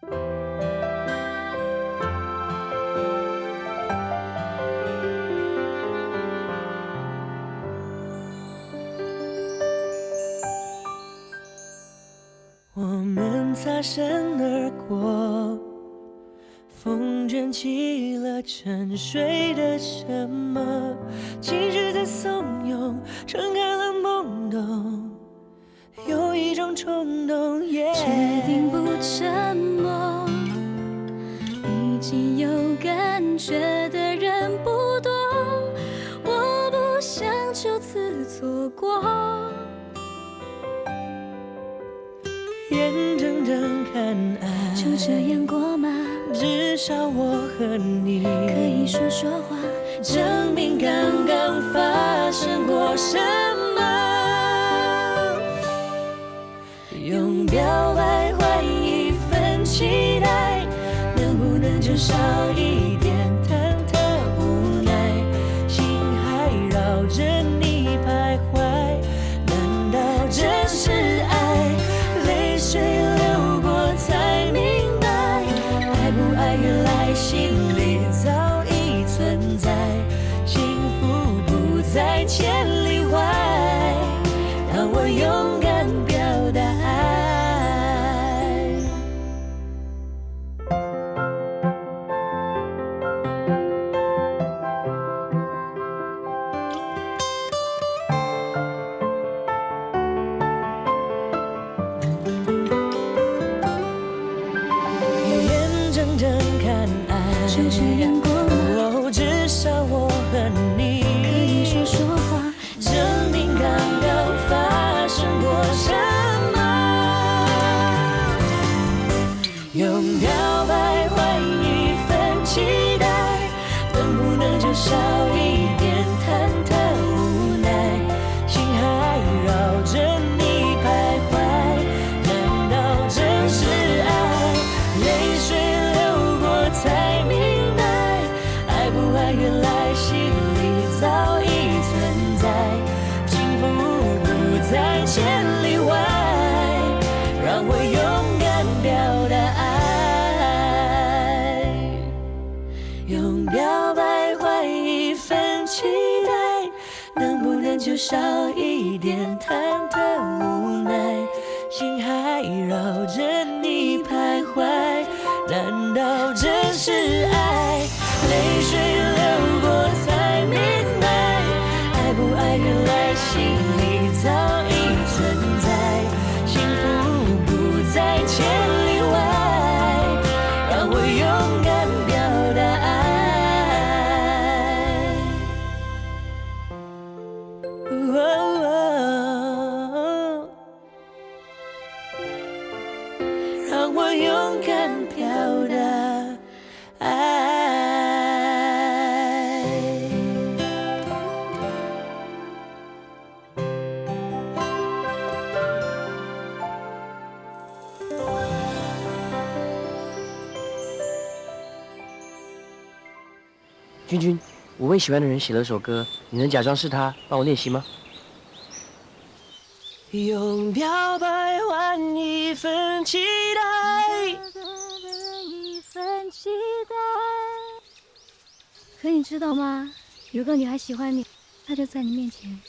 我们擦身而过，风卷起了沉睡的什么，情绪在怂恿，撑开了懵懂，有一种冲动，决定不沉默。觉的人不多，我不想就此错过。眼睁睁看爱就这样过吗？至少我和你可以说说话，证明刚刚发生过什么。用表白换一份期待，能不能就少一爱原来心里早已存在，幸福不在千里外，爱，用表白换一份期待，能不能就少一点忐忑勇敢表达爱。君君，我为喜欢的人写了首歌，你能假装是他，帮我练习吗？用表白换一份期待。期待。可你知道吗？有个女孩喜欢你，她就在你面前。